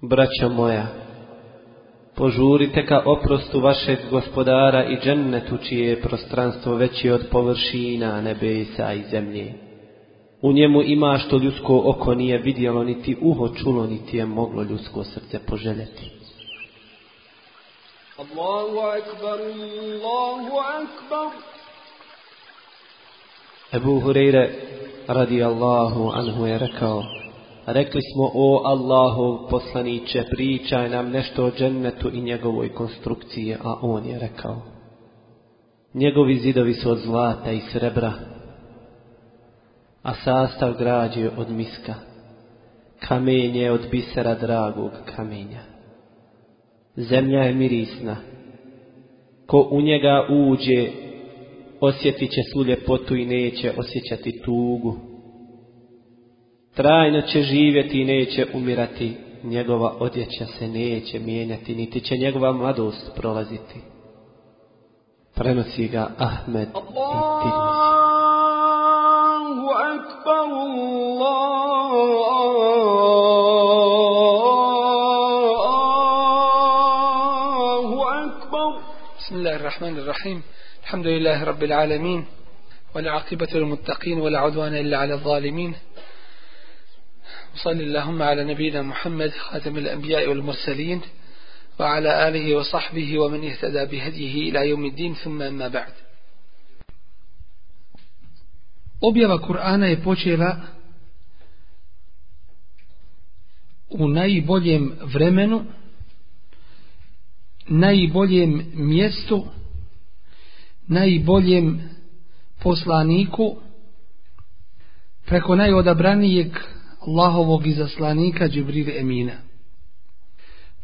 Braćo moja, požurite ka oprostu vašeg gospodara i džennetu čije je prostranstvo veće od površina nebesa i zemlje. U njemu ima što ljudsko oko nije vidjelo, niti uho čulo, niti je moglo ljudsko srce poželjeti. Allahu akbar, Allahu akbar. Ebu Hureyre radi Allahu anhu je rekao, Rekli smo, o Allahov poslaniće, pričaj nam nešto o džennetu i njegovoj konstrukciji, a on je rekao. Njegovi zidovi su od zlata i srebra, a sastav građe od miska. Kamenje od bisera dragog kamenja. Zemlja je mirisna. Ko u njega uđe, osjetit će svu ljepotu i neće osjećati tugu Trajno će živjeti i neće umirati, njegova odjeća se neće mijenjati, niti će njegova mladost prolaziti. Prenosi ga Ahmed i Allahu akbar, Allahu akbar. بسم الله الرحمن الرحيم الحمد لله رب العالمين والعاقبة للمتقين ولا عدوان إلا على الظالمين وصل اللهم على نبينا محمد خاتم الأنبياء والمرسلين وعلى آله وصحبه ومن اهتدى بهديه إلى يوم الدين ثم أما بعد Objava Kur'ana je počela u najboljem vremenu, najboljem mjestu, najboljem poslaniku, preko najodabranijeg Allahovog izaslanika Džibril Emina.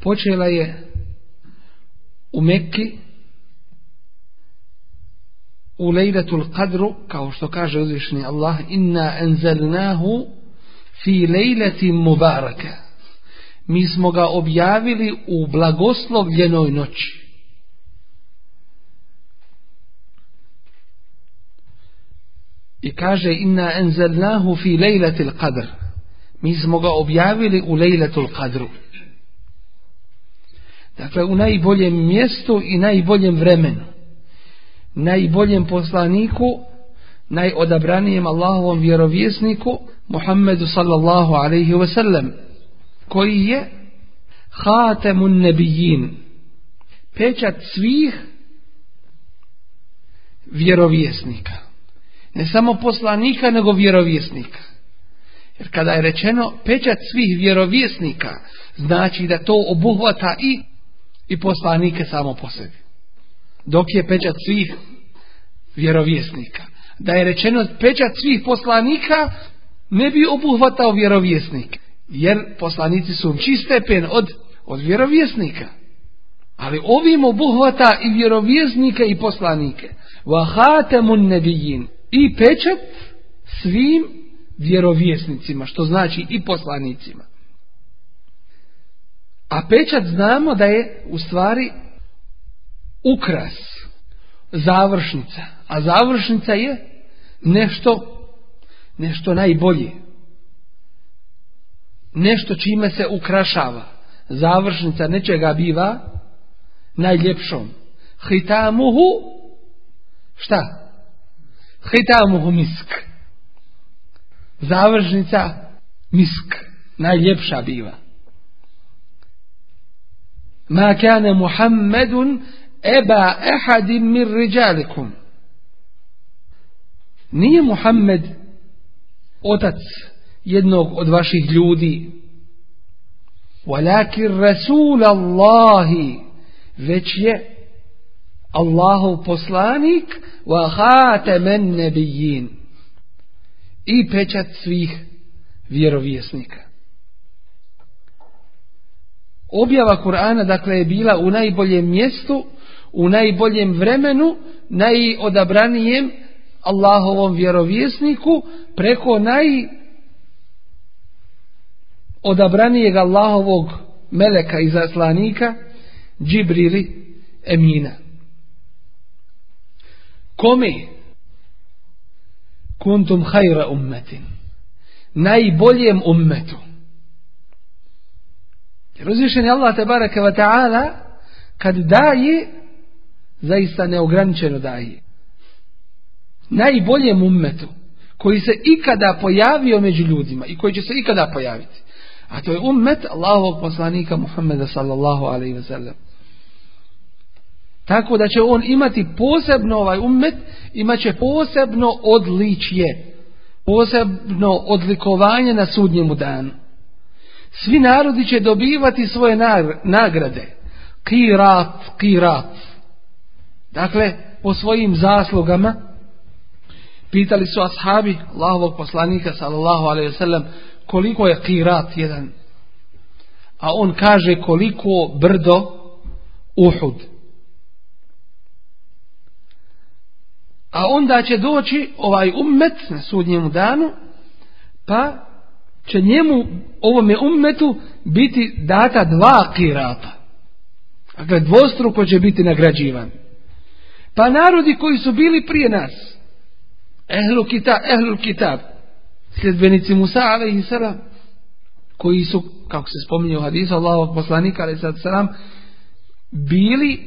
Počela je u Mekki u Lejlatul Qadru, kao što kaže uzvišni Allah, inna enzelnahu fi lejlati mubaraka. Mi smo ga objavili u blagoslovljenoj noći. I kaže inna enzelnahu fi lejlatil qadr. Mi smo ga objavili u lejlatul qadru. Dakle, u najboljem mjestu i najboljem vremenu. Najboljem poslaniku, najodabranijem Allahovom vjerovjesniku, Muhammedu sallallahu alaihi wa sallam, koji je hatemun nebijin, pečat svih vjerovjesnika. Ne samo poslanika, nego vjerovjesnika. Jer kada je rečeno pečat svih vjerovjesnika, znači da to obuhvata i, i poslanike samo po sebi. Dok je pečat svih vjerovjesnika. Da je rečeno pečat svih poslanika, ne bi obuhvatao vjerovjesnike. Jer poslanici su čistepen od, od vjerovjesnika. Ali ovim obuhvata i vjerovjesnike i poslanike. Vahatemun nebijin. I pečat svim vjerovjesnicima, što znači i poslanicima. A pečat znamo da je u stvari ukras, završnica. A završnica je nešto, nešto najbolje. Nešto čime se ukrašava. Završnica nečega biva najljepšom. Hitamuhu, šta? Hitamuhu misk. Završnica misk. Najljepša biva. Ma kane Muhammedun eba ehadim mir riđalikum. Nije Muhammed otac jednog od vaših ljudi. Walakin Rasul Allahi već je Allahov poslanik wa hatemen nebijin i pečat svih vjerovjesnika. Objava Kur'ana dakle je bila u najboljem mjestu, u najboljem vremenu, najodabranijem Allahovom vjerovjesniku preko naj odabranijeg Allahovog meleka i zaslanika Džibrili Emina. Kome? Kuntum hajra ummetin. Najboljem ummetu. Jer uzvišen je Allah te baraka wa ta'ala kad daje, zaista neograničeno daje. Najboljem ummetu koji se ikada pojavio među ljudima i koji će se ikada pojaviti. A to je ummet Allahovog poslanika Muhammeda sallallahu alaihi wa sallam. Tako da će on imati posebno ovaj ummet, imat će posebno odličje, posebno odlikovanje na sudnjemu danu. Svi narodi će dobivati svoje nagrade. Kirat, kirat. Dakle, po svojim zaslugama, pitali su ashabi Allahovog poslanika sallallahu alaihi sallam koliko je kirat jedan. A on kaže koliko brdo Uhud. A onda će doći ovaj ummet na sudnjemu danu, pa će njemu, ovome ummetu, biti data dva kirata. Dakle, dvostruko će biti nagrađivan. Pa narodi koji su bili prije nas, ehlu kitab, ehlu kitab, sljedbenici Musa, alaihi salam, koji su, kako se spominje u hadisu Allahovog poslanika, alaihi salam, bili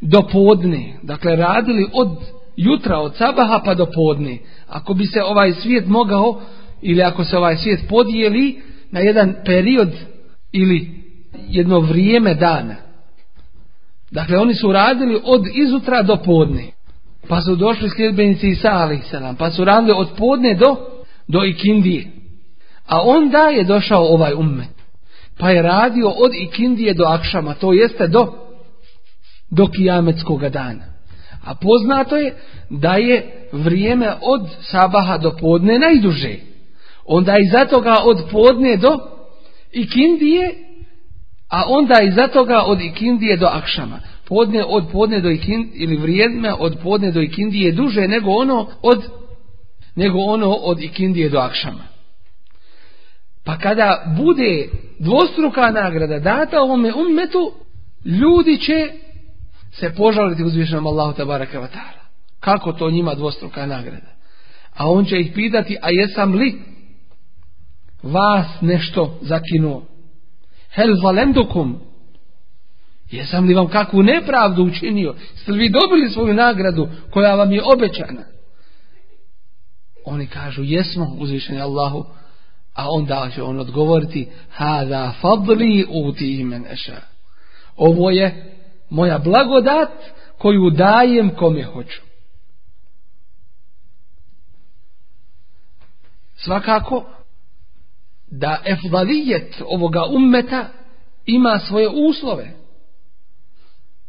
do podne, dakle radili od jutra, od sabaha pa do podne. Ako bi se ovaj svijet mogao, ili ako se ovaj svijet podijeli na jedan period ili jedno vrijeme dana. Dakle, oni su radili od izutra do podne. Pa su došli sljedbenici Isa a.s. Pa su radili od podne do, do ikindije. A onda je došao ovaj ummet. Pa je radio od ikindije do akšama. To jeste do, do kijametskog dana. A poznato je da je vrijeme od sabaha do podne najduže. Onda i toga od podne do ikindije, a onda i toga od ikindije do akšama. Podne od podne do ikindije, ili vrijeme od podne do ikindije je duže nego ono od nego ono od ikindije do akšama. Pa kada bude dvostruka nagrada data ovome ummetu, ljudi će se požaliti uzvišenom Allahu tabaraka wa ta'ala. Kako to njima dvostruka nagrada? A on će ih pitati, a jesam li vas nešto zakinuo? Hel valendukum? Jesam li vam kakvu nepravdu učinio? Ste vi dobili svoju nagradu koja vam je obećana? Oni kažu, jesmo uzvišeni Allahu, a onda će on odgovoriti, hada fadli uti imen eša. Ovo je moja blagodat koju dajem kome hoću. Svakako da efdalijet ovoga ummeta ima svoje uslove.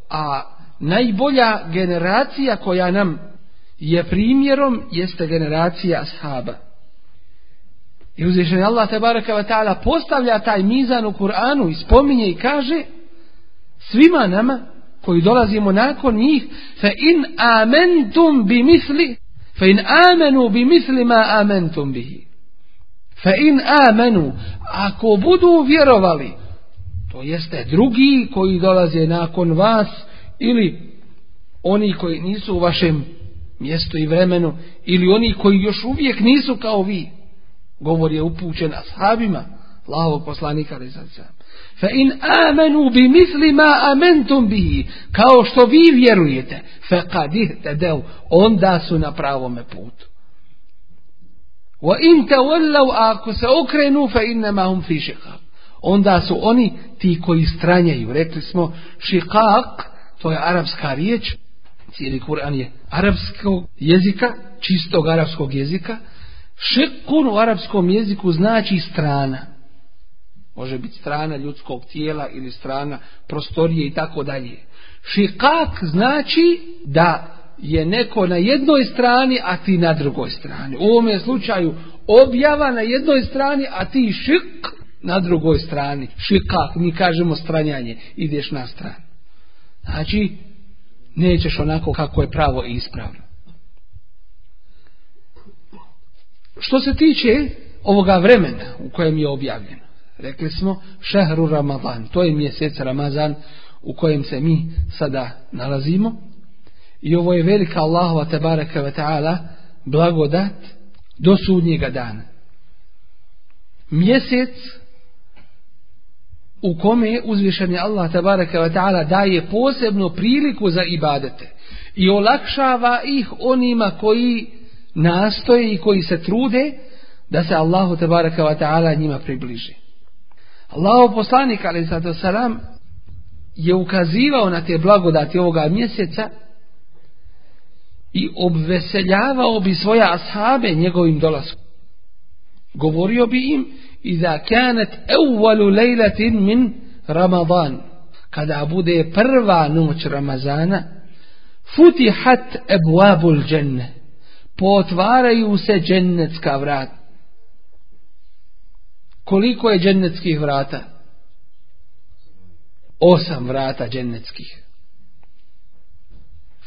A najbolja generacija koja nam je primjerom jeste generacija ashaba. I uzvišen Allah te baraka wa ta'ala postavlja taj mizan u Kur'anu i spominje i kaže svima nama koji dolazimo nakon njih fa in amentum bi misli fa in amenu bi misli ma amentum bihi. Fa in amenu ako budu vjerovali to jeste drugi koji dolaze nakon vas ili oni koji nisu u vašem mjestu i vremenu ili oni koji još uvijek nisu kao vi govor je upućen ashabima Allahovog poslanika Fa in amenu bi misli ma amentum bihi, kao što vi vjerujete, fa kad del, onda su na pravome putu. Wa in tawallaw ako se okrenu fa innama hum fi shiqaq. Onda su oni ti koji stranjaju. Rekli smo shiqaq, to je arapska riječ, cijeli Kur'an je arapskog jezika, čistog arapskog jezika. Šekun u arapskom jeziku znači strana. Može biti strana ljudskog tijela ili strana prostorije i tako dalje. Šikak znači da je neko na jednoj strani, a ti na drugoj strani. U ovom slučaju objava na jednoj strani, a ti šik na drugoj strani. Šikak, mi kažemo stranjanje, ideš na stranu. Znači, nećeš onako kako je pravo i ispravno. Što se tiče ovoga vremena u kojem je objavljeno, Rekli smo šehru Ramadan. To je mjesec Ramazan u kojem se mi sada nalazimo. I ovo je velika Allahova tebareka ve ta'ala blagodat do sudnjega dana. Mjesec u kome uzvišeni Allah tabaraka wa ta'ala daje posebnu priliku za ibadete i olakšava ih onima koji nastoje i koji se trude da se Allahu tabaraka wa ta'ala njima približi. Allahu poslanik ali sada salam je ukazivao na te blagodati ovoga mjeseca i obveseljavao bi svoja ashabe njegovim dolaskom. Govorio bi im i da kanet evvalu lejlatin min Ramadan kada bude prva noć Ramazana futihat ebuabul dženne potvaraju se džennetska vrata koliko je džennetskih vrata? Osam vrata džennetskih.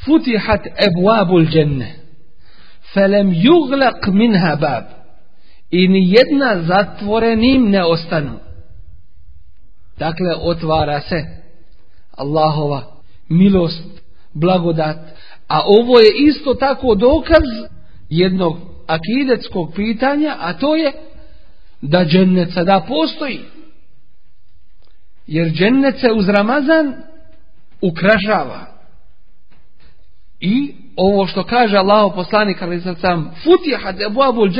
Futihat ebuabul dženne. Felem juglak minha bab. I ni jedna zatvorenim ne ostanu. Dakle otvara se Allahova milost blagodat. A ovo je isto tako dokaz jednog akidetskog pitanja a to je da džennet sada postoji. Jer džennet se uz Ramazan ukrašava. I ovo što kaže Allah poslanik ali sad sam futihat ebu abul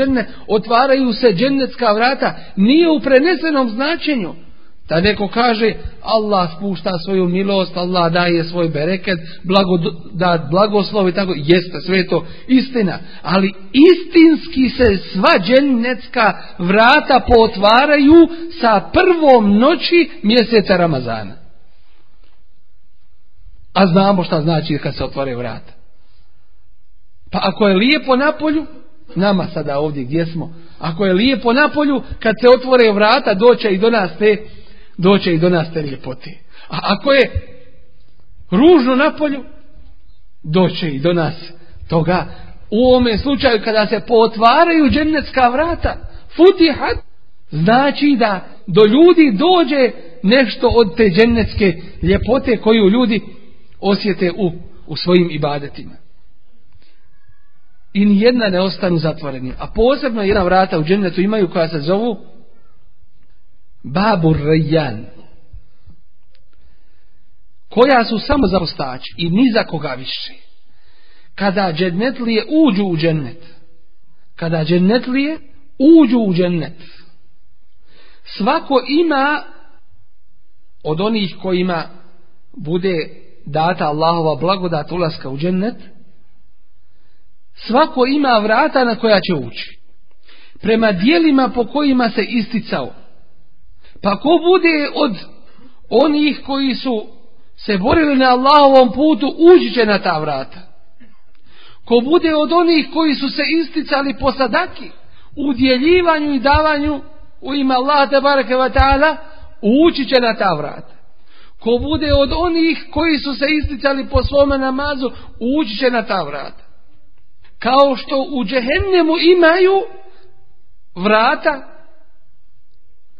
otvaraju se džennetska vrata nije u prenesenom značenju da neko kaže Allah spušta svoju milost Allah daje svoj bereket blagodat, blagoslov i tako jeste sve to istina. Ali istinski se sva džennetska vrata potvaraju sa prvom noći mjeseca Ramazana. A znamo šta znači kad se otvore vrata. Pa ako je lijepo na polju, nama sada ovdje gdje smo, ako je lijepo na polju, kad se otvore vrata, doće i do nas te, doće i do nas te ljepote. A ako je ružno na polju, doće i do nas toga. U ovome slučaju kada se potvaraju džennetska vrata, futihat, znači da do ljudi dođe nešto od te džennetske ljepote koju ljudi osjete u, u svojim ibadetima i ni jedna ne ostanu zatvoreni. A posebno jedna vrata u džennetu imaju koja se zovu Babur Rejan. Koja su samo za i ni za koga više. Kada džennetlije uđu u džennet. Kada džennetlije uđu u džennet. Svako ima od onih kojima bude data Allahova blagodat ulaska u džennet, svako ima vrata na koja će ući. Prema dijelima po kojima se isticao. Pa ko bude od onih koji su se borili na Allahovom putu, ući će na ta vrata. Ko bude od onih koji su se isticali po sadaki, u djeljivanju i davanju u ime wa ta'ala, ući će na ta vrata. Ko bude od onih koji su se isticali po svome namazu, ući će na ta vrata kao što u džehennemu imaju vrata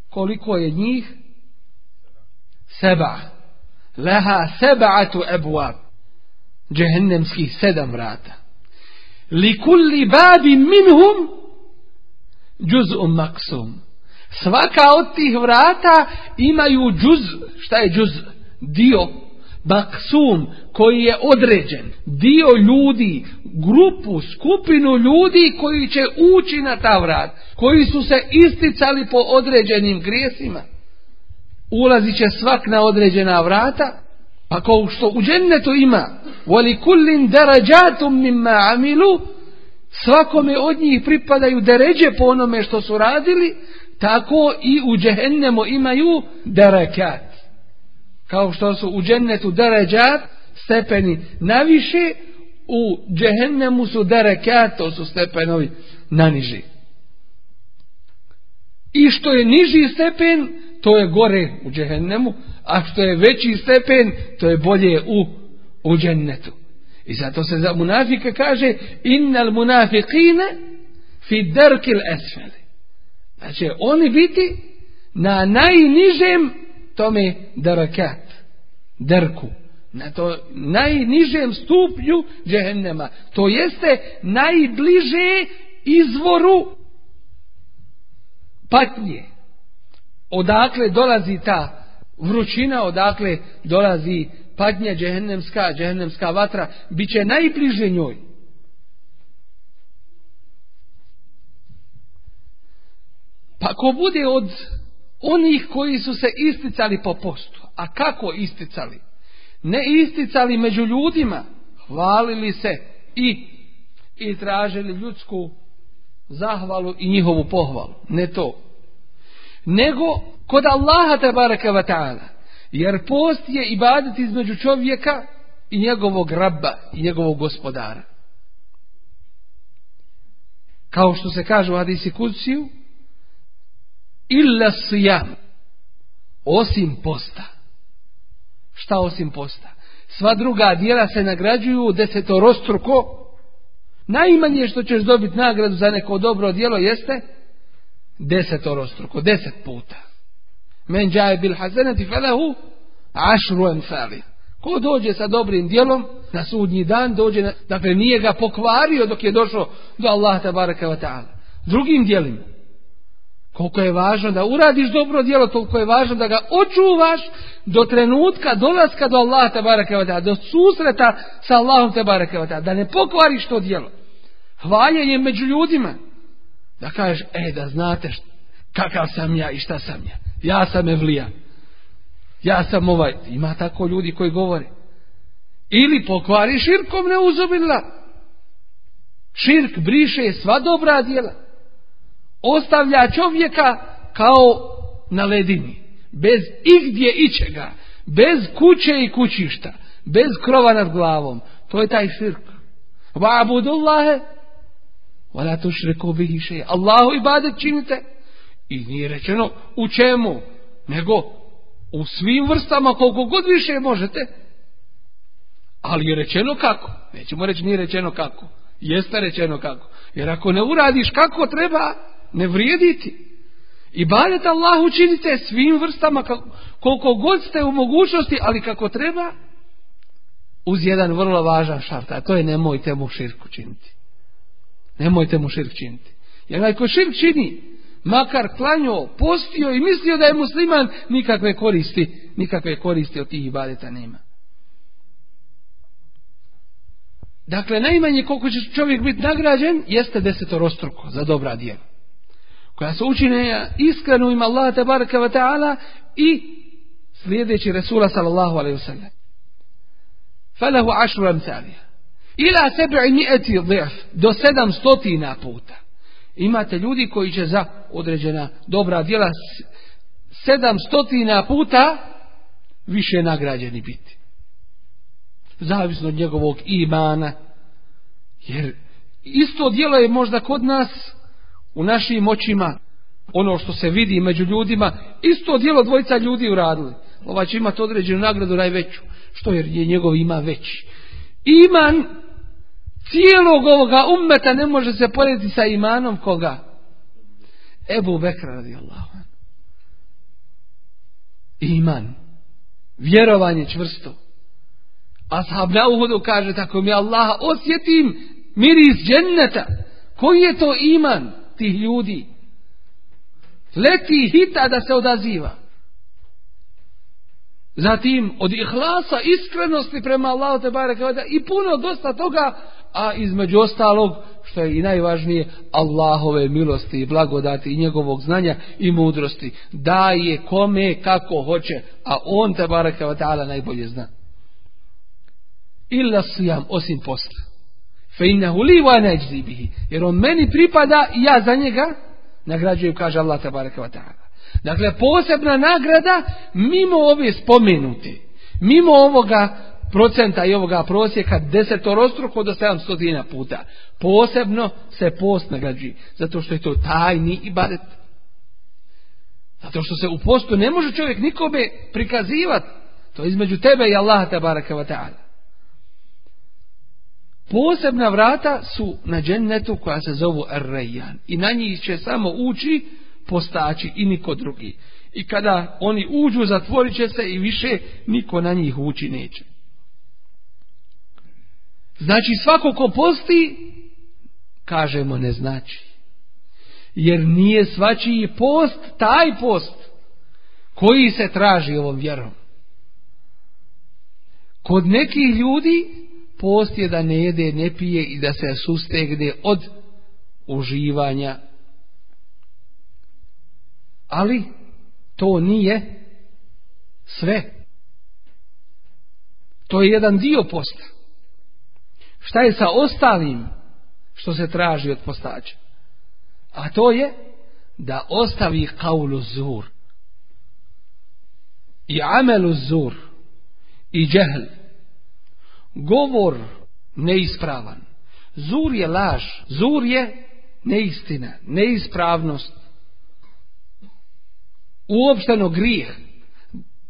koliko je njih? Seba. Leha seba'atu ebuab džehennemskih sedam vrata. Li kulli babi minhum džuz'um maksum svaka od tih vrata imaju džuz šta je džuz dio maksum koji je određen, dio ljudi, grupu, skupinu ljudi koji će ući na ta vrat, koji su se isticali po određenim grijesima. Ulazi će svak na određena vrata, pa kao što u džennetu ima, voli kullin darađatum mimma amilu, svakome od njih pripadaju deređe po onome što su radili, tako i u džehennemu imaju derekat kao što su u džennetu deređat, stepeni naviše, u džehennemu su derekat, to su stepenovi naniži. I što je niži stepen, to je gore u džehennemu, a što je veći stepen, to je bolje u, u džennetu. I zato se za munafike kaže, innal munafikine fi derkil esfeli. Znači, oni biti na najnižem tome darakat, derku, na to najnižem stupnju džehennema. To jeste najbliže izvoru patnje. Odakle dolazi ta vrućina odakle dolazi patnja džehennemska, džehennemska vatra, bit će najbliže njoj. Pa ko bude od onih koji su se isticali po postu, a kako isticali? Ne isticali među ljudima, hvalili se i, i tražili ljudsku zahvalu i njihovu pohvalu. Ne to. Nego kod Allaha te baraka ta'ala. Jer post je ibadet između čovjeka i njegovog rabba i njegovog gospodara. Kao što se kaže u hadisi kuciju, illa sijam, osim posta. Šta osim posta? Sva druga dijela se nagrađuju desetorostruko. Najmanje što ćeš dobiti nagradu za neko dobro djelo jeste desetorostruko, deset puta. Men džaje bil hasenati felahu ašru enfali. Ko dođe sa dobrim djelom na sudnji dan, dođe na, dakle nije ga pokvario dok je došao do Allaha tabaraka wa ta'ala. Drugim djelima. Koliko je važno da uradiš dobro djelo, toliko je važno da ga očuvaš do trenutka dolaska do Allaha ta'ala, do susreta sa Allahom ta'ala, da ne pokvariš to djelo. Hvaljenje među ljudima. Da kažeš, e, da znate kakav sam ja i šta sam ja. Ja sam evlija. Ja sam ovaj. Ima tako ljudi koji govore. Ili pokvari širkom ne uzubila. Širk briše sva dobra djela. Ostavlja čovjeka kao na ledini. Bez igdje ičega. Bez kuće i kućišta. Bez krova nad glavom. To je taj širk. Va'budullahe Vala to šreko bihi še. Allahu ibadet činite. I nije rečeno u čemu. Nego u svim vrstama koliko god više možete. Ali je rečeno kako. Nećemo reći nije rečeno kako. Jeste rečeno kako. Jer ako ne uradiš kako treba, ne vrijediti. I badet Allah učinite svim vrstama koliko god ste u mogućnosti, ali kako treba, uz jedan vrlo važan šart, a to je nemojte mu širku činiti. Nemojte mu širk činiti. Jer ako širk čini, makar klanio, postio i mislio da je musliman, nikakve koristi, nikakve koristi od tih ibadeta nema. Dakle, najmanje koliko će čovjek biti nagrađen, jeste desetorostruko za dobra djela. Koja se učine iskreno ima Allah tabaraka wa ta'ala i slijedeći Resula sallallahu alaihi wa sallam. Falahu ašru amsalija. Ila sebi mi'eti dhif, do sedam stotina puta. Imate ljudi koji će za određena dobra djela sedam stotina puta više nagrađeni biti. Zavisno od njegovog imana. Jer isto djelo je možda kod nas u našim očima ono što se vidi među ljudima, isto djelo dvojica ljudi uradili. Ova će imati određenu nagradu najveću. Što jer je njegov ima veći. Iman cijelog ovoga ummeta ne može se porediti sa imanom koga? Ebu Bekra radi Allah. Iman. Vjerovanje čvrsto. Ashab na uhodu kaže tako mi Allaha osjetim miris dženneta. Koji je to iman tih ljudi? Leti hita da se odaziva. Zatim od ihlasa, iskrenosti prema Allahu te bareke i puno dosta toga a između ostalog, što je i najvažnije, Allahove milosti i blagodati i njegovog znanja i mudrosti. Daje kome kako hoće, a on te ta'ala najbolje zna. Illa sijam, osim posla. Fe innehu li wa bihi. Jer on meni pripada i ja za njega nagrađujem, kaže Allah te baraka wa ta'ala. Dakle, posebna nagrada mimo ove spomenuti, mimo ovoga procenta i ovoga prosjeka desetorostruko do 700 puta. Posebno se post nagrađuje. Zato što je to tajni ibadet. Zato što se u postu ne može čovjek nikome prikazivati. To je između tebe i Allaha tabaraka wa ta'ala. Posebna vrata su na džennetu koja se zovu Ar-Rayyan. I na njih će samo ući postači i niko drugi. I kada oni uđu, zatvorit će se i više niko na njih ući neće. Znači svako ko posti, kažemo ne znači. Jer nije svačiji post taj post koji se traži ovom vjerom. Kod nekih ljudi post je da ne jede, ne pije i da se sustegne od uživanja. Ali to nije sve. To je jedan dio posta. Šta je sa ostalim što se traži od postača? A to je da ostavi kaulu zur i amelu zur i džehl. Govor neispravan. Zur je laž. Zur je neistina, neispravnost. Uopšteno grijeh.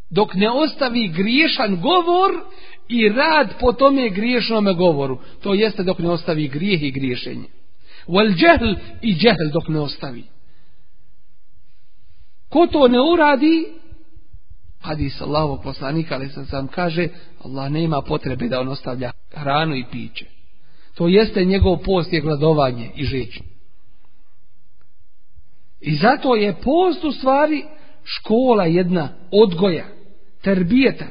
Dok ne ostavi griješan govor i rad po tome griješnome govoru. To jeste dok ne ostavi grijeh i griješenje. Wal džehl i džehl dok ne ostavi. Ko to ne uradi, hadis Allahovog poslanika, ali sam sam kaže, Allah nema potrebe da on ostavlja hranu i piće. To jeste njegov post je gladovanje i žeđ. I zato je post u stvari škola jedna odgoja, terbijeta.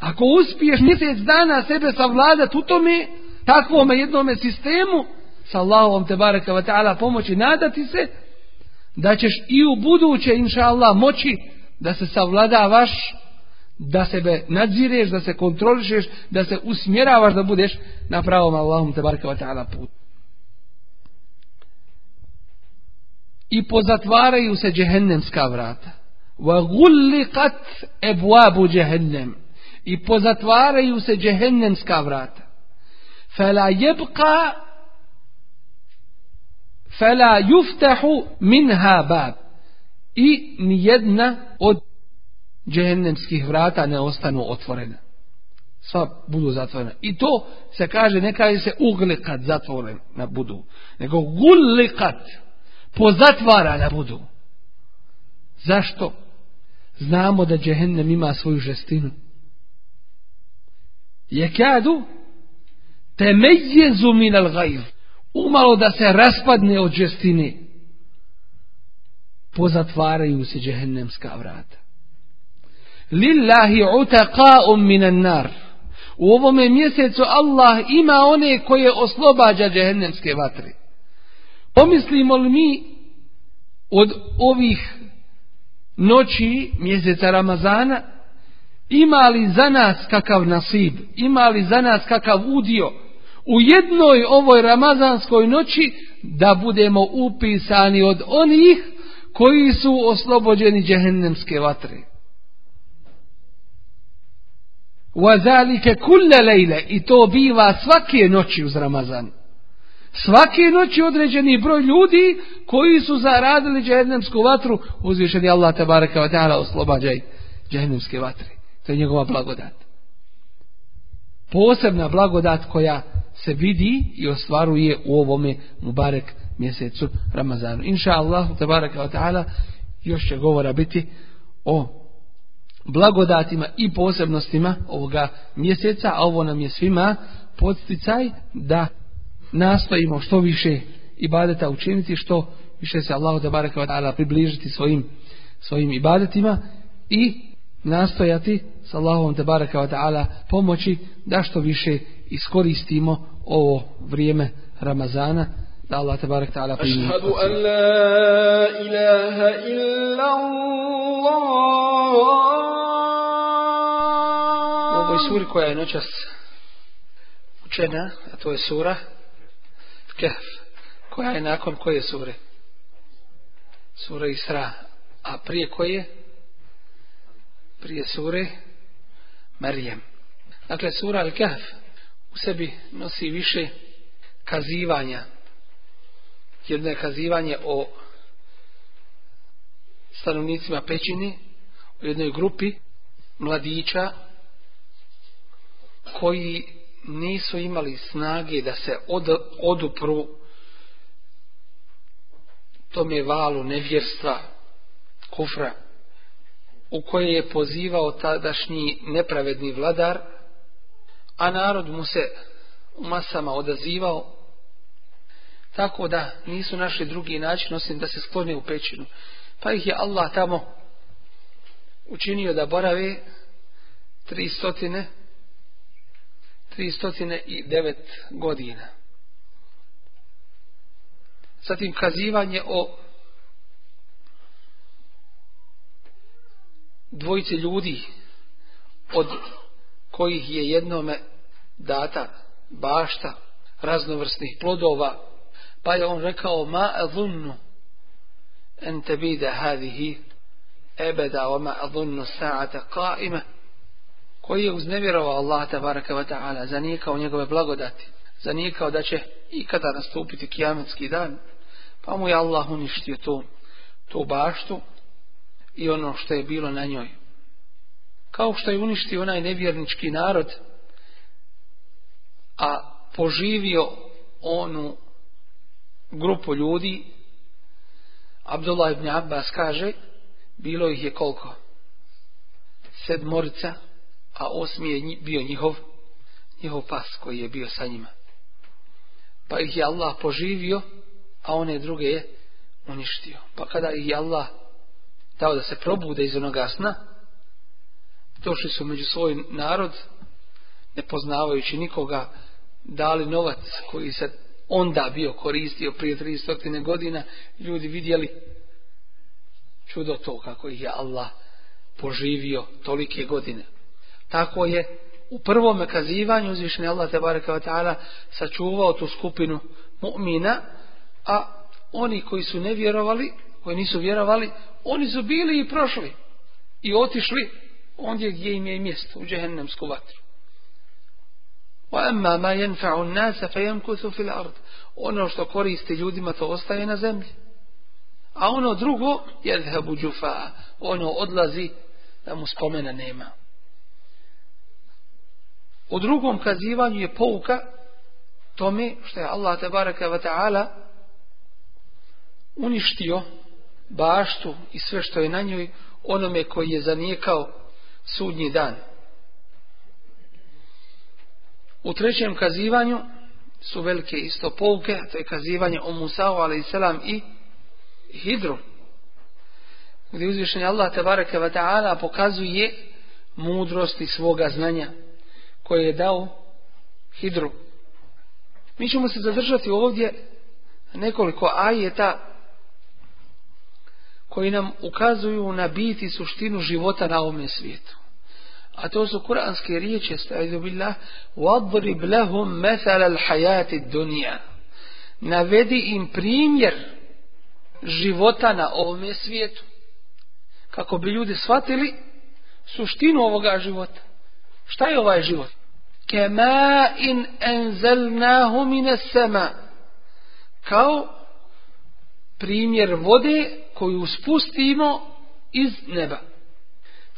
Ako uspiješ mjesec dana sebe savladati u tome, takvome jednome sistemu, sa Allahom te baraka wa pomoći, nadati se, da ćeš i u buduće, inša Allah, moći da se savladavaš, da sebe nadzireš, da se kontrolišeš, da se usmjeravaš da budeš na pravom Allahom te baraka wa ta'ala put. I pozatvaraju se džehennemska vrata. Wa gulliqat ebwabu džehennem. I pozatvaraju se džehennemska vrata. Fela jebqa fela yuftahu minha bab i nijedna od džehennemskih vrata ne ostanu otvorena. Sva budu zatvorena. I to se kaže ne kaže se uglikat zatvorena budu nego gullikat pozatvarana budu. Zašto? Znamo da džehennem ima svoju žestinu. Je kadu temejezu min al gajr umalo da se raspadne od žestine, pozatvaraju se džehennemska vrata. Lillahi utaqa'um minan nar. U ovome mjesecu Allah ima one koje oslobađa džehennemske vatre. Pomislimo li mi od ovih noći mjeseca Ramazana ima li za nas kakav nasib, ima li za nas kakav udio, u jednoj ovoj ramazanskoj noći da budemo upisani od onih koji su oslobođeni džehennemske vatre. Wazalike kulle lejle i to biva svake noći uz Ramazan. Svake noći određeni broj ljudi koji su zaradili džehennemsku vatru, uzvišeni Allah te baraka wa ta'ala oslobađaj džehennemske vatre. To je njegova blagodat. Posebna blagodat koja se vidi i ostvaruje u ovome Mubarek mjesecu Ramazanu. Inša wa ta'ala još će govora biti o blagodatima i posebnostima ovoga mjeseca, a ovo nam je svima podsticaj da nastojimo što više ibadeta učiniti, što više se Allahu wa ta'ala približiti svojim, svojim ibadetima i nastojati s Allahom wa ta'ala pomoći da što više iskoristimo ovo vrijeme Ramazana da Allah tabarak ta'ala primi. Ašhadu an la ilaha illa Allah. U ovoj suri koja je noćas učena, a to je sura Kehf, koja je nakon koje sure? Sura Isra. A prije koje? Prije sure Marijem. Dakle, sura Al-Kahf u sebi nosi više kazivanja. Jedno je kazivanje o stanovnicima pećini u jednoj grupi mladića koji nisu imali snage da se od, odupru tome valu nevjerstva kufra u koje je pozivao tadašnji nepravedni vladar a narod mu se u masama odazivao tako da nisu našli drugi način osim da se sklone u pećinu pa ih je Allah tamo učinio da borave tri stotine, tri stotine i devet godina. Zatim kazivanje o dvojice ljudi od kojih je jednome data bašta raznovrsnih plodova, pa je on rekao ma adunnu en tebide hadihi ebeda wa ma adunnu sa'ata qaima koji je uznevjerovao Allah tabaraka wa ta'ala zanikao njegove blagodati zanikao da će ikada nastupiti kijametski dan pa mu je Allah uništio to, to baštu i ono što je bilo na njoj. Kao što je uništio onaj nevjernički narod, a poživio onu grupu ljudi, Abdullah ibn Abbas kaže, bilo ih je koliko? Sedmorica, a osmi je bio njihov, njihov pas koji je bio sa njima. Pa ih je Allah poživio, a one druge je uništio. Pa kada ih je Allah dao da se probude iz onoga sna, došli su među svoj narod, ne poznavajući nikoga, dali novac koji se onda bio koristio prije 300 godina, ljudi vidjeli čudo to kako ih je Allah poživio tolike godine. Tako je u prvom kazivanju uzvišeni Allah ta'ala sačuvao tu skupinu mu'mina, a oni koji su ne vjerovali, koji nisu vjerovali, oni su bili i prošli i otišli ondje gdje im je mjesto, u džehennemsku vatru. وَأَمَّا مَا يَنْفَعُ النَّاسَ فَيَمْكُثُ فِي الْأَرْضِ Ono što koristi ljudima, to ostaje na zemlji. A ono drugo, يَذْهَبُ جُفَا Ono odlazi, da mu spomena nema. U drugom kazivanju je pouka tome što je Allah tabaraka wa ta'ala uništio baštu i sve što je na njoj onome koji je zanijekao sudnji dan. U trećem kazivanju su velike isto pouke, to je kazivanje o Musa'u a.s. i Hidru. Gdje uzvišenje Allah tabaraka wa ta'ala pokazuje mudrosti svoga znanja koje je dao Hidru. Mi ćemo se zadržati ovdje nekoliko ajeta koji nam ukazuju na biti suštinu života na ovom svijetu A to su kuranske riječi, stavidu billah, وَضْرِبْ لَهُمْ مَثَلَ الْحَيَاتِ الدُّنِيَا Navedi im primjer života na ovom svijetu. Kako bi ljudi shvatili suštinu ovoga života. Šta je ovaj život? Kema in enzelnahu mine sema. Kao primjer vode koju spustimo iz neba.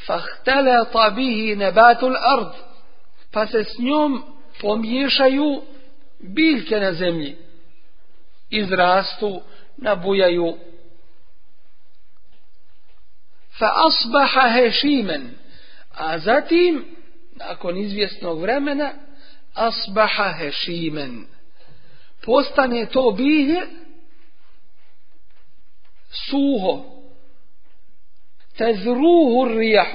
Fahtelata bihi nebatul ard. Pa se s njom pomiješaju biljke na zemlji. Izrastu, nabujaju. Fa asbaha hešimen. A zatim, nakon izvjesnog vremena, asbaha hešimen. Postane to bilje suho tezruhu rijah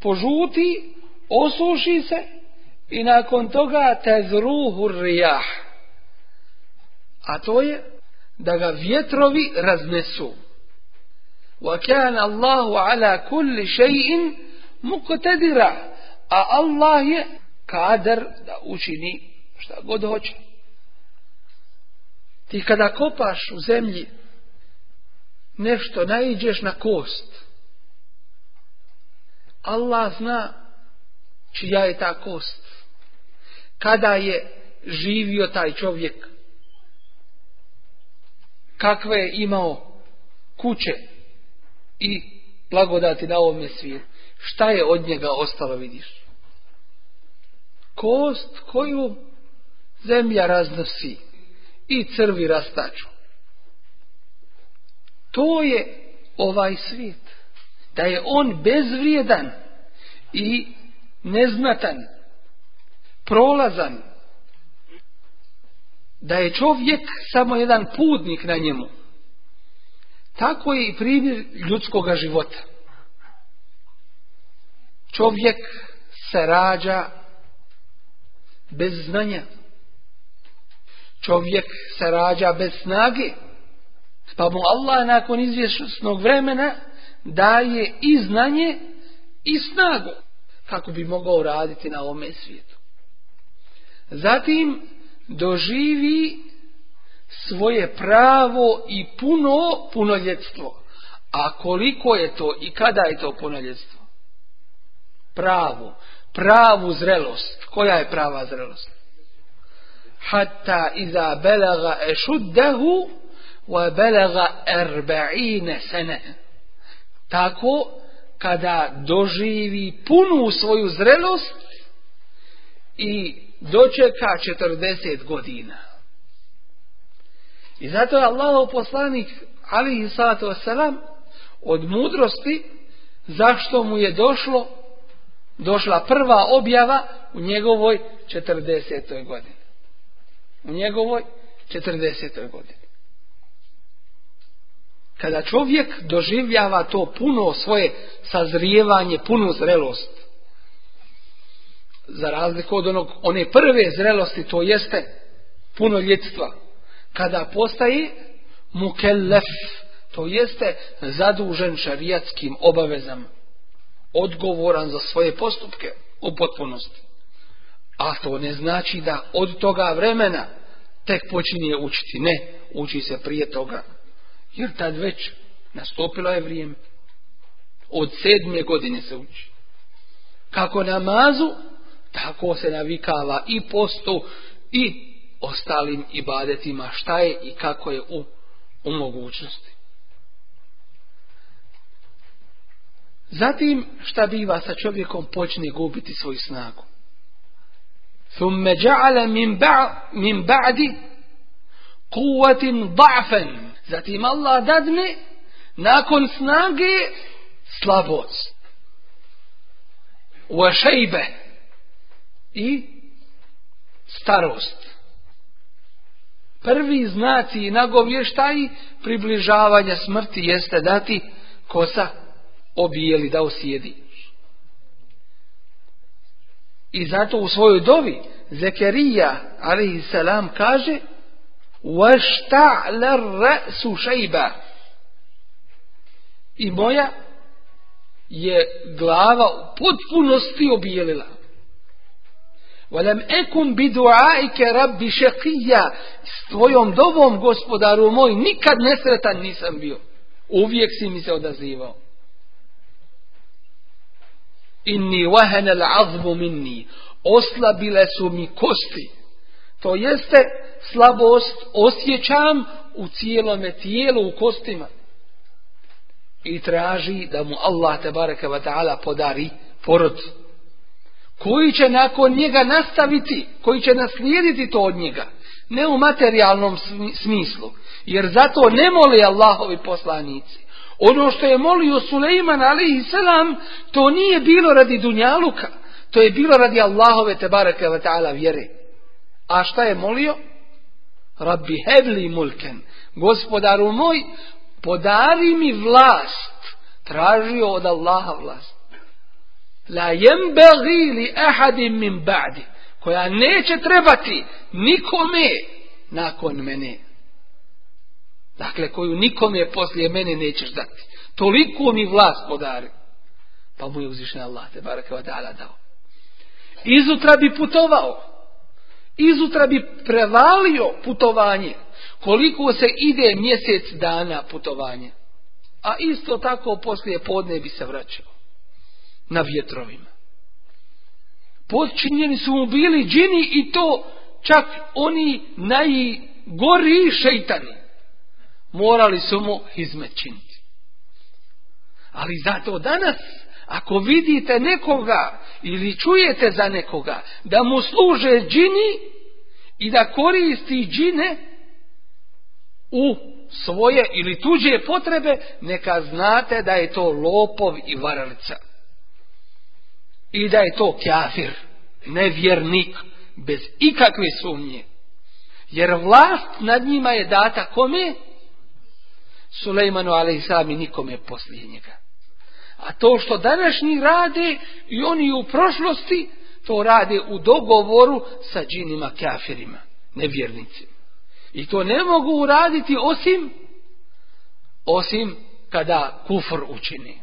požuti osuši se i nakon toga tezruhu rijah a to je da ga vjetrovi raznesu. Kan Allahu ala kulli shay'in muqtadira. A Allah je kader da učini šta god hoće. Ti kada kopaš u zemlji nešto naiđeš na kost. Allah zna čija je ta kost. Kada je živio taj čovjek. Kakve je imao kuće i blagodati na ovome svijetu. Šta je od njega ostalo vidiš? Kost koju zemlja raznosi i crvi rastaču. To je ovaj svijet. Da je on bezvrijedan i neznatan, prolazan, da je čovjek samo jedan putnik na njemu. Tako je i primjer ljudskog života. čovjek se rađa bez znanja. Čovjek se rađa bez snage. Pa mu Allah nakon izvjesnog vremena daje i znanje i snagu kako bi mogao raditi na ovome svijetu. Zatim doživi svoje pravo i puno punoljetstvo. A koliko je to i kada je to punoljetstvo? Pravu. Pravu zrelost. Koja je prava zrelost? Hatta iza belaga ešuddahu wa belaga erba'ine sene. Tako kada doživi punu svoju zrelost i dočeka 40 godina. I zato je Allahov poslanik alihi salatu wasalam od mudrosti zašto mu je došlo došla prva objava u njegovoj 40. godini. U njegovoj 40. godini. Kada čovjek doživljava to puno svoje sazrijevanje, punu zrelost, za razliku od onog, one prve zrelosti, to jeste puno ljetstva, kada postaje mukellef, to jeste zadužen šarijatskim obavezama, odgovoran za svoje postupke u potpunosti. A to ne znači da od toga vremena tek počinje učiti. Ne, uči se prije toga. Jer tad već nastupilo je vrijeme. Od sedme godine se uči. Kako namazu, tako se navikava i postu i ostalim ibadetima šta je i kako je u, u mogućnosti. Zatim šta biva sa čovjekom počne gubiti svoju snagu. ثم جعل من بعد من بعد قوة ضعفا Zatim Allah dadne nakon snage slabost. Wa šejbe i starost. Prvi znaci i nagovještaji približavanja smrti jeste dati kosa obijeli da osjedi. I zato u svojoj dovi Zekerija, salam, kaže Vašta'le ra'su šejba. I moja je glava u potpunosti obijelila. Valem ekum bi duaike rabbi šekija. S tvojom dobom gospodaru moj, nikad nesretan nisam bio. Uvijek si mi se odazivao. Inni wahenel azmu minni. Oslabile su mi kosti. To jeste, slabost osjećam u cijelome tijelu, u kostima. I traži da mu Allah te baraka wa ta'ala podari porod. Koji će nakon njega nastaviti, koji će naslijediti to od njega. Ne u materijalnom smislu. Jer zato ne moli Allahovi poslanici. Ono što je molio Suleiman alaihi selam, to nije bilo radi Dunjaluka. To je bilo radi Allahove te baraka wa ta'ala vjere. A šta je molio? Rabbi hevli mulken. Gospodaru moj, podari mi vlast. Tražio od Allaha vlast. La jembegi li ahadim min ba'di. Koja neće trebati nikome nakon mene. Dakle, koju nikome poslije mene nećeš dati. Toliko mi vlast podari. Pa mu je uzvišen Allah te baraka dao. Izutra bi putovao izutra bi prevalio putovanje. Koliko se ide mjesec dana putovanje. A isto tako poslije podne bi se vraćao na vjetrovima. Počinjeni su mu bili džini i to čak oni najgori šeitani. Morali su mu izmečiniti ali zato danas ako vidite nekoga ili čujete za nekoga da mu služe džini i da koristi džine u svoje ili tuđe potrebe, neka znate da je to lopov i varalica. I da je to kjafir, nevjernik, bez ikakve sumnje. Jer vlast nad njima je data kome? Sulejmanu, ali i nikome poslije njega. A to što današnji rade i oni u prošlosti, to rade u dogovoru sa džinima kafirima, nevjernicima. I to ne mogu uraditi osim osim kada kufr učini.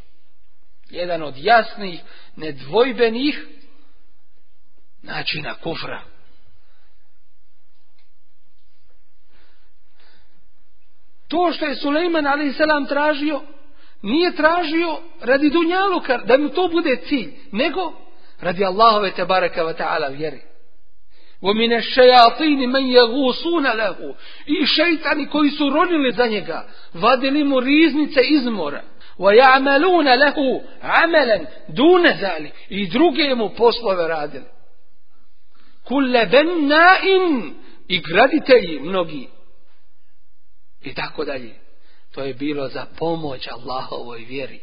Jedan od jasnih, nedvojbenih načina kufra. To što je Suleiman a.s. tražio, nije tražio radi dunjaluka, da mu to bude cilj, nego radi Allahove te baraka wa ta'ala vjeri. ومن الشياطين من يغوصون له i šeitani koji su ronili za njega vadili mu riznice iz mora ويعملون له عملا دون ذلك i druge mu poslove radili kulle bennain i graditelji mnogi i tako dalje to je bilo za pomoć Allahovoj vjeri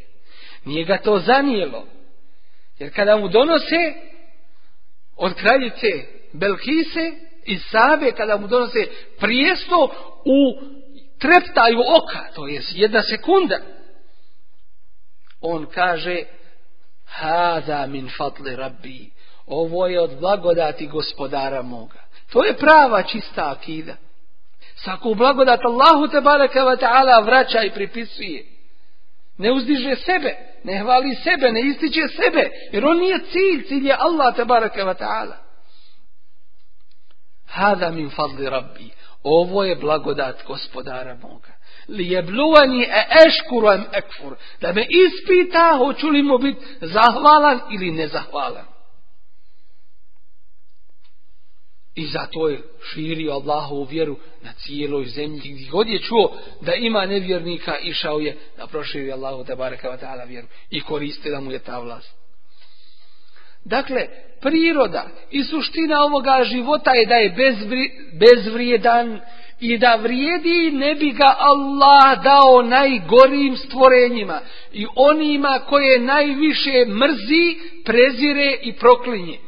nije ga to zanijelo jer kada mu donose od kraljice Belkise i Sabe kada mu donose prijesto u treptaju oka, to je jedna sekunda. On kaže Hada min fadli rabbi. Ovo je od blagodati gospodara moga. To je prava čista akida. Svaku blagodat Allahu te baraka ta'ala vraća i pripisuje. Ne uzdiže sebe, ne hvali sebe, ne ističe sebe, jer on nije cilj, cilj je Allah te baraka wa ta'ala. Hada min fadli rabbi. Ovo je blagodat gospodara moga. Li je bluvani e eškuru em ekfur. Da me ispita hoću li mu biti zahvalan ili nezahvalan. I zato je širio Allahovu vjeru na cijeloj zemlji. Gdje god je čuo da ima nevjernika, išao je da proširi Allahu te baraka vjeru. I koriste da mu je ta vlast. Dakle, priroda i suština ovoga života je da je bezvri, bezvrijedan i da vrijedi ne bi ga Allah dao najgorijim stvorenjima i onima koje najviše mrzi, prezire i proklinje.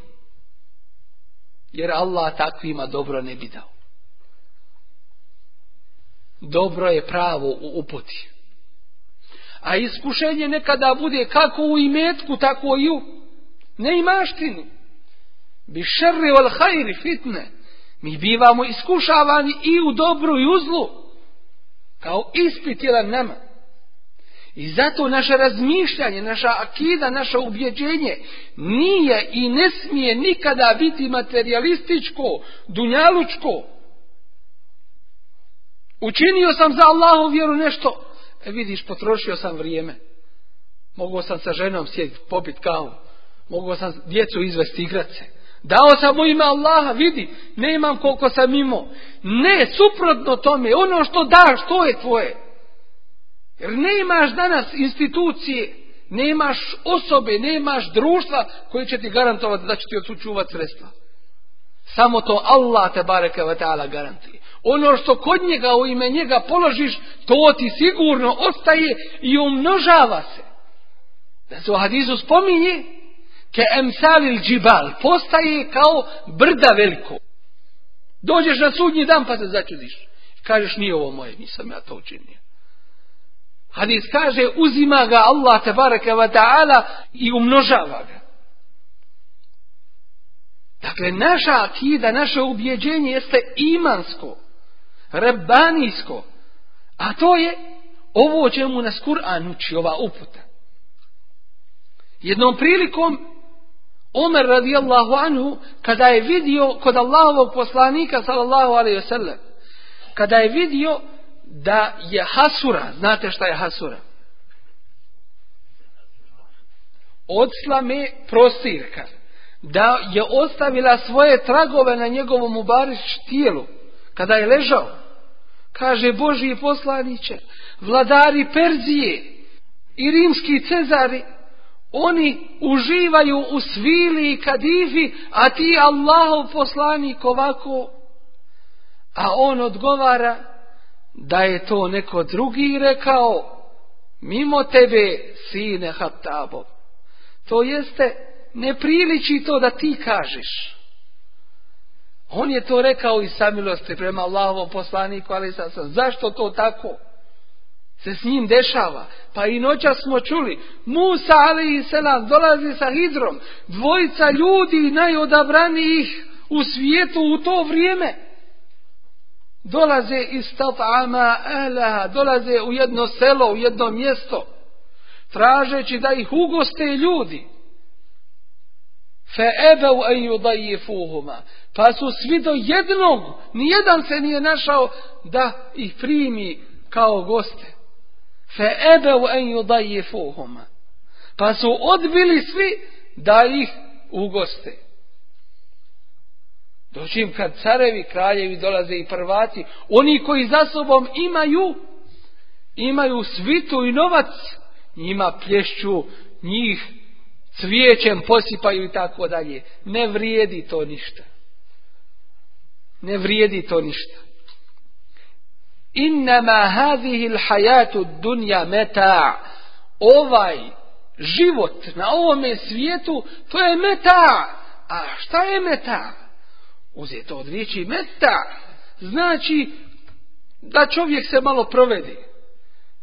Jer Allah takvima dobro ne bi dao. Dobro je pravo u uputi. A iskušenje nekada bude kako u imetku, tako i u ne imaštini. Bi šerri wal hajri fitne. Mi bivamo iskušavani i u dobru i u zlu. Kao ispit jedan nama. I zato naše razmišljanje, naša akida, naše ubjeđenje nije i ne smije nikada biti materialističko, dunjalučko. Učinio sam za Allahu vjeru nešto. E vidiš, potrošio sam vrijeme. Mogao sam sa ženom sjediti, popit kavu. Mogao sam djecu izvesti igrat se. Dao sam u ime Allaha, vidi, ne imam koliko sam imao. Ne, suprotno tome, ono što daš, to je tvoje. Jer ne imaš danas institucije, ne imaš osobe, ne imaš društva koji će ti garantovati da će ti osučuvati sredstva. Samo to Allah te bareke ve ta'ala garantuje. Ono što kod njega u ime njega položiš, to ti sigurno ostaje i umnožava se. Da se u hadisu spominje, ke emsalil džibal, postaje kao brda veliko. Dođeš na sudnji dan pa se začudiš. Kažeš nije ovo moje, nisam ja to učinio. Hadis kaže uzima ga Allah tebareke wa ta'ala i umnožava ga. Dakle, naša akida, naše ubjeđenje jeste imansko, rebanijsko, a to je ovo čemu nas Kur'an uči, ova uputa. Jednom prilikom Omer radijallahu anhu, kada je vidio kod Allahovog poslanika, sallallahu alaihi sallam, kada je vidio da je hasura, znate šta je hasura? Odslame prostirka, da je ostavila svoje tragove na njegovom ubariš tijelu, kada je ležao, kaže Božji poslaniće, vladari Perzije i rimski cezari, Oni uživaju u svili i kadifi, a ti Allahov poslanik ovako. A on odgovara da je to neko drugi rekao, mimo tebe, sine Hattabov. To jeste, ne to da ti kažeš. On je to rekao i samilosti prema Allahovom poslaniku, ali sam sam, zašto to tako? se s njim dešava. Pa i noća smo čuli, Musa ali i selam dolazi sa Hidrom, dvojica ljudi najodabranijih u svijetu u to vrijeme. Dolaze iz Tat'ama Elaha, dolaze u jedno selo, u jedno mjesto, tražeći da ih ugoste ljudi. Fe ebeu en. Pa su svi do jednog, nijedan se nije našao da ih primi kao goste. Fe ebeu en. Pa su odbili svi da ih ugoste. Doćim kad carevi, kraljevi dolaze i prvaci, oni koji za sobom imaju, imaju svitu i novac, njima plješću, njih cvijećem posipaju i tako dalje. Ne vrijedi to ništa. Ne vrijedi to ništa. Innama hadhihi l'hajatu dunja meta. Ovaj život na ovome svijetu, to je meta. A šta je meta? Uzeto od riječi meta. Znači da čovjek se malo provedi.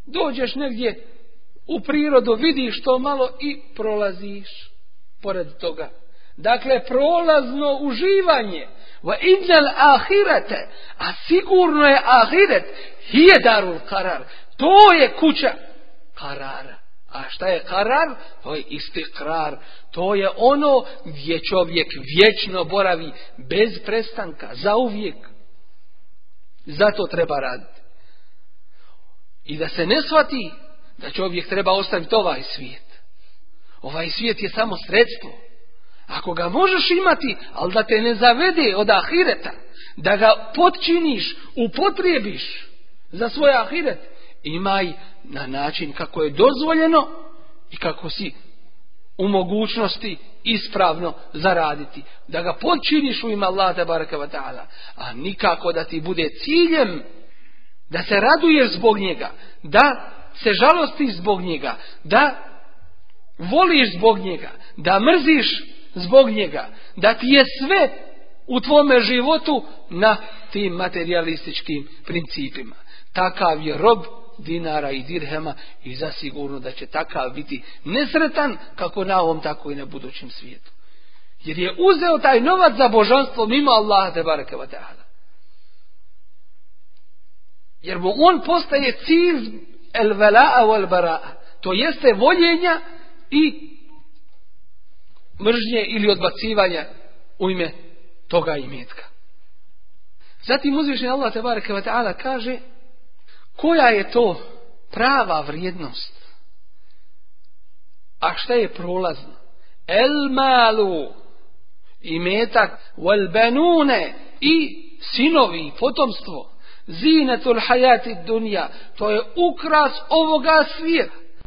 Dođeš negdje u prirodu vidiš to malo i prolaziš pored toga. Dakle, prolazno uživanje. Va innal ahirete, a sigurno je ahiret, hije darul karar. To je kuća karara. A šta je karar? To je istikrar. To je ono gdje čovjek vječno boravi bez prestanka, zauvijek. Zato treba raditi. I da se ne shvati da čovjek treba ostaviti ovaj svijet. Ovaj svijet je samo sredstvo. Ako ga možeš imati, ali da te ne zavede od ahireta, da ga potčiniš, upotrijebiš za svoj ahiret, imaj na način kako je dozvoljeno i kako si u mogućnosti ispravno zaraditi. Da ga počiniš u ime Allah ta'ala. A nikako da ti bude ciljem da se raduješ zbog njega. Da se žalostiš zbog njega. Da voliš zbog njega. Da mrziš zbog njega. Da ti je sve u tvome životu na tim materialističkim principima. Takav je rob dinara i dirhema i zasigurno da će takav biti nesretan kako na ovom tako i na budućem svijetu. Jer je uzeo taj novac za božanstvo mimo Allaha te bareke. Jer mu on postaje cilj el vela'a wal bara'a. To jeste voljenja i mržnje ili odbacivanja u ime toga imetka. Zatim uzvišnji Allah te bareke kaže koja je to prava vrijednost? A šta je prolazno? El malu i metak wal banune i sinovi, potomstvo. Zinetul hajati dunja. To je ukras ovoga svijeta.